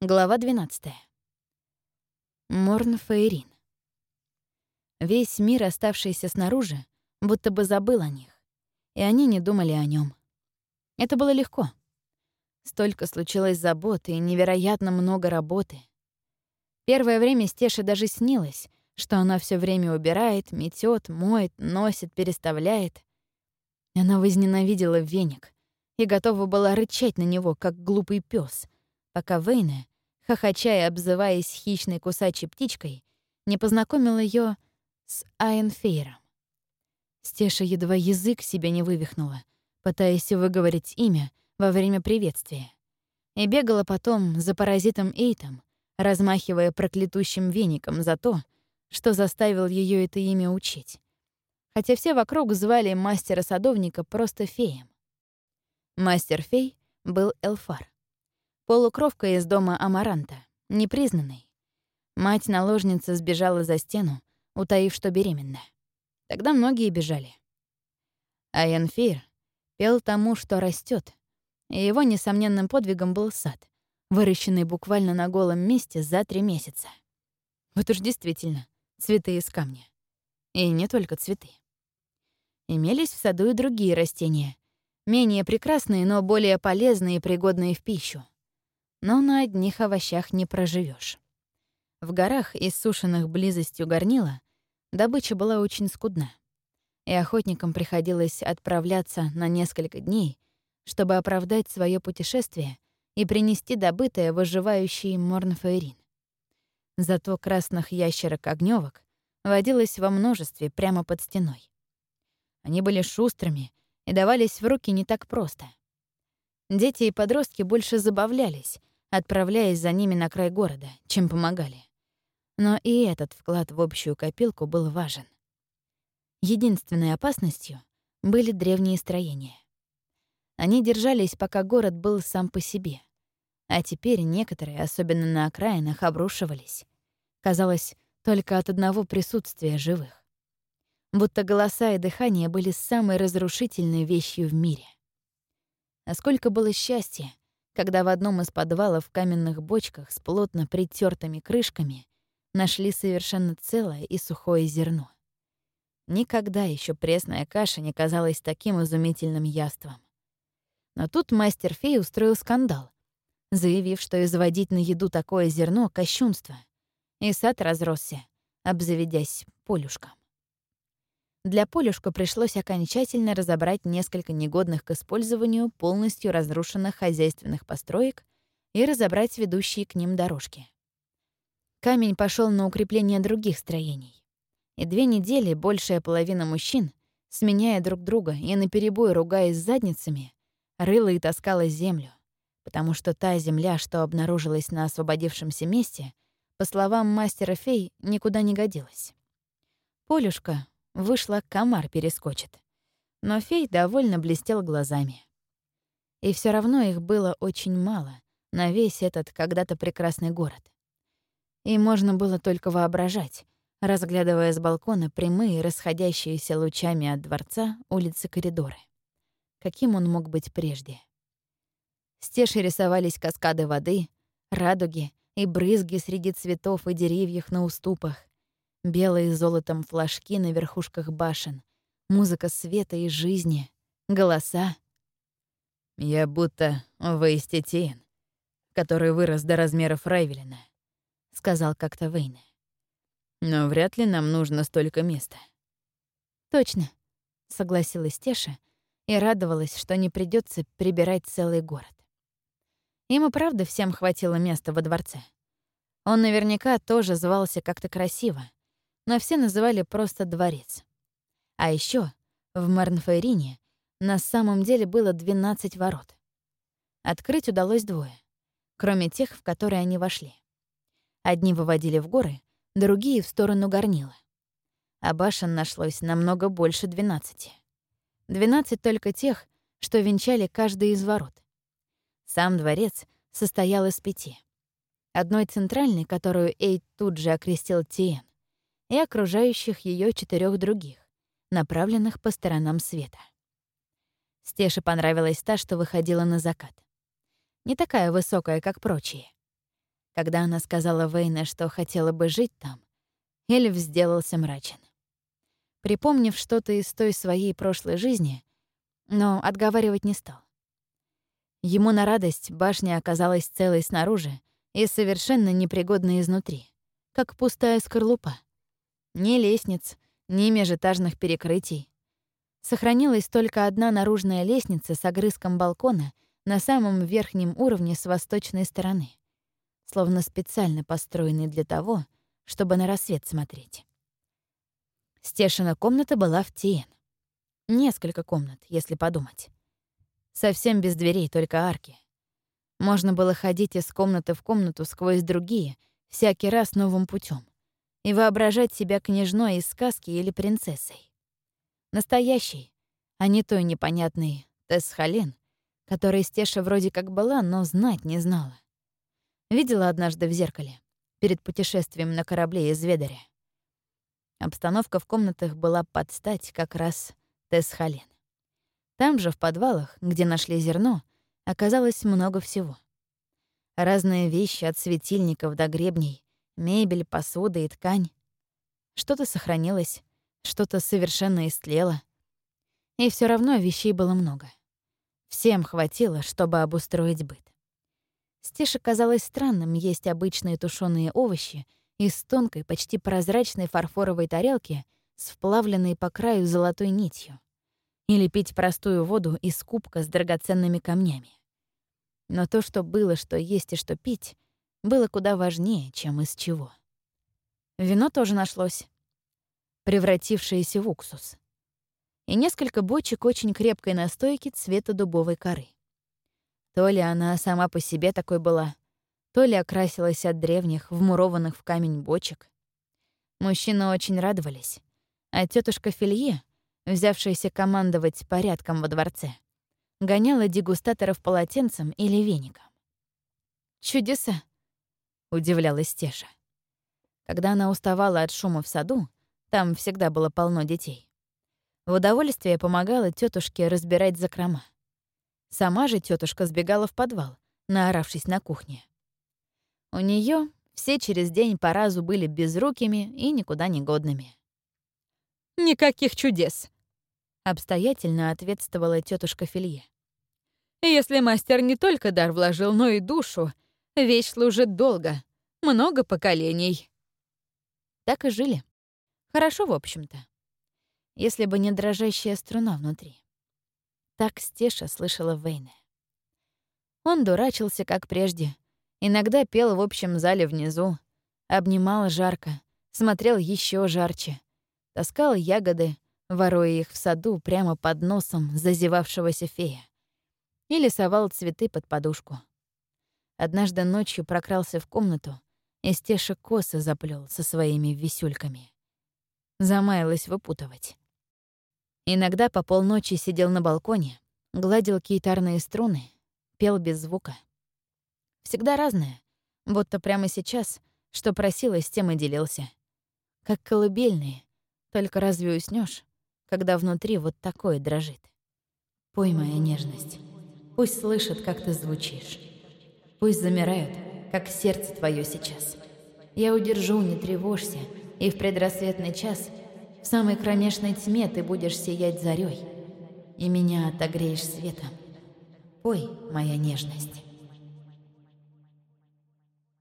Глава 12. Морн Фейрин. Весь мир, оставшийся снаружи, будто бы забыл о них, и они не думали о нем. Это было легко. Столько случилось забот и невероятно много работы. Первое время Стеше даже снилось, что она все время убирает, метет, моет, носит, переставляет. Она возненавидела веник и готова была рычать на него, как глупый пес, пока Вейна хохоча и обзываясь хищной кусачей птичкой, не познакомил ее с Айенфейром. Стеша едва язык себе не вывихнула, пытаясь выговорить имя во время приветствия, и бегала потом за паразитом Эйтом, размахивая проклятущим веником за то, что заставил ее это имя учить. Хотя все вокруг звали мастера-садовника просто феем. Мастер-фей был Элфар. Полукровка из дома Амаранта, непризнанный. Мать-наложница сбежала за стену, утаив, что беременна. Тогда многие бежали. А Янфир пел тому, что растет, и его несомненным подвигом был сад, выращенный буквально на голом месте за три месяца. Вот уж действительно, цветы из камня. И не только цветы. Имелись в саду и другие растения, менее прекрасные, но более полезные и пригодные в пищу но на одних овощах не проживешь. В горах, иссушенных близостью горнила, добыча была очень скудна, и охотникам приходилось отправляться на несколько дней, чтобы оправдать свое путешествие и принести добытое выживающий Морнфаэрин. Зато красных ящерок-огнёвок водилось во множестве прямо под стеной. Они были шустрыми и давались в руки не так просто. Дети и подростки больше забавлялись, отправляясь за ними на край города, чем помогали. Но и этот вклад в общую копилку был важен. Единственной опасностью были древние строения. Они держались, пока город был сам по себе. А теперь некоторые, особенно на окраинах, обрушивались. Казалось, только от одного присутствия живых. Будто голоса и дыхание были самой разрушительной вещью в мире. А сколько было счастья, когда в одном из подвалов в каменных бочках с плотно притертыми крышками нашли совершенно целое и сухое зерно. Никогда еще пресная каша не казалась таким изумительным яством. Но тут мастер фей устроил скандал, заявив, что изводить на еду такое зерно — кощунство. И сад разросся, обзаведясь полюшком. Для полюшка пришлось окончательно разобрать несколько негодных к использованию полностью разрушенных хозяйственных построек и разобрать ведущие к ним дорожки. Камень пошел на укрепление других строений. И две недели большая половина мужчин, сменяя друг друга и наперебой ругаясь задницами, рыла и таскала землю, потому что та земля, что обнаружилась на освободившемся месте, по словам мастера фей, никуда не годилась. Полюшка, Вышла, комар перескочит. Но фей довольно блестел глазами. И все равно их было очень мало на весь этот когда-то прекрасный город. И можно было только воображать, разглядывая с балкона прямые, расходящиеся лучами от дворца улицы-коридоры. Каким он мог быть прежде? Стеши рисовались каскады воды, радуги и брызги среди цветов и деревьев на уступах, белые золотом флажки на верхушках башен, музыка света и жизни, голоса. «Я будто Вейстетиен, который вырос до размеров Райвелина», — сказал как-то Вейне. «Но вряд ли нам нужно столько места». «Точно», — согласилась Теша и радовалась, что не придется прибирать целый город. И правда всем хватило места во дворце. Он наверняка тоже звался как-то красиво, но все называли просто дворец. А еще в Марнфейрине на самом деле было 12 ворот. Открыть удалось двое, кроме тех, в которые они вошли. Одни выводили в горы, другие — в сторону горнила. А башен нашлось намного больше 12. 12 только тех, что венчали каждый из ворот. Сам дворец состоял из пяти. Одной центральной, которую Эйд тут же окрестил Тиен, и окружающих ее четырех других, направленных по сторонам света. Стеше понравилась та, что выходила на закат. Не такая высокая, как прочие. Когда она сказала Вейне, что хотела бы жить там, Эльф сделался мрачен. Припомнив что-то из той своей прошлой жизни, но отговаривать не стал. Ему на радость башня оказалась целой снаружи и совершенно непригодной изнутри, как пустая скорлупа. Ни лестниц, ни межэтажных перекрытий. Сохранилась только одна наружная лестница с огрызком балкона на самом верхнем уровне с восточной стороны, словно специально построенный для того, чтобы на рассвет смотреть. Стешина комната была в Тиен. Несколько комнат, если подумать. Совсем без дверей, только арки. Можно было ходить из комнаты в комнату сквозь другие, всякий раз новым путем, и воображать себя княжной из сказки или принцессой. Настоящей, а не той непонятной Тесхален, которой Стеша вроде как была, но знать не знала. Видела однажды в зеркале, перед путешествием на корабле из Ведаря. Обстановка в комнатах была под стать как раз Тесхален. Там же, в подвалах, где нашли зерно, оказалось много всего. Разные вещи от светильников до гребней, мебель, посуда и ткань. Что-то сохранилось, что-то совершенно истлело. И все равно вещей было много. Всем хватило, чтобы обустроить быт. Стеше казалось странным есть обычные тушеные овощи из тонкой, почти прозрачной фарфоровой тарелки с вплавленной по краю золотой нитью или пить простую воду из кубка с драгоценными камнями. Но то, что было, что есть и что пить, было куда важнее, чем из чего. Вино тоже нашлось, превратившееся в уксус. И несколько бочек очень крепкой настойки цвета дубовой коры. То ли она сама по себе такой была, то ли окрасилась от древних, вмурованных в камень бочек. Мужчины очень радовались, а тетушка Филье взявшаяся командовать порядком во дворце, гоняла дегустаторов полотенцем или веником. «Чудеса!» — удивлялась Теша. Когда она уставала от шума в саду, там всегда было полно детей. В удовольствие помогала тетушке разбирать закрома. Сама же тетушка сбегала в подвал, наоравшись на кухне. У нее все через день по разу были безрукими и никуда не годными. «Никаких чудес!» обстоятельно ответствовала тетушка Филье. Если мастер не только дар вложил, но и душу, вещь служит долго, много поколений. Так и жили. Хорошо, в общем-то. Если бы не дрожащая струна внутри. Так Стеша слышала Вейна. Он дурачился, как прежде. Иногда пел в общем зале внизу, обнимал жарко, смотрел еще жарче, таскал ягоды, воруя их в саду прямо под носом зазевавшегося фея. Или совал цветы под подушку. Однажды ночью прокрался в комнату и стеша косы заплел со своими висюльками. Замаялась выпутывать. Иногда по полночи сидел на балконе, гладил китарные струны, пел без звука. Всегда разное, будто прямо сейчас, что просила, с тем и делился. Как колыбельные, только разве уснешь, когда внутри вот такое дрожит. Пой, моя нежность, пусть слышат, как ты звучишь. Пусть замирают, как сердце твое сейчас. Я удержу, не тревожься, и в предрассветный час в самой кромешной тьме ты будешь сиять зарей, и меня отогреешь светом. Пой, моя нежность.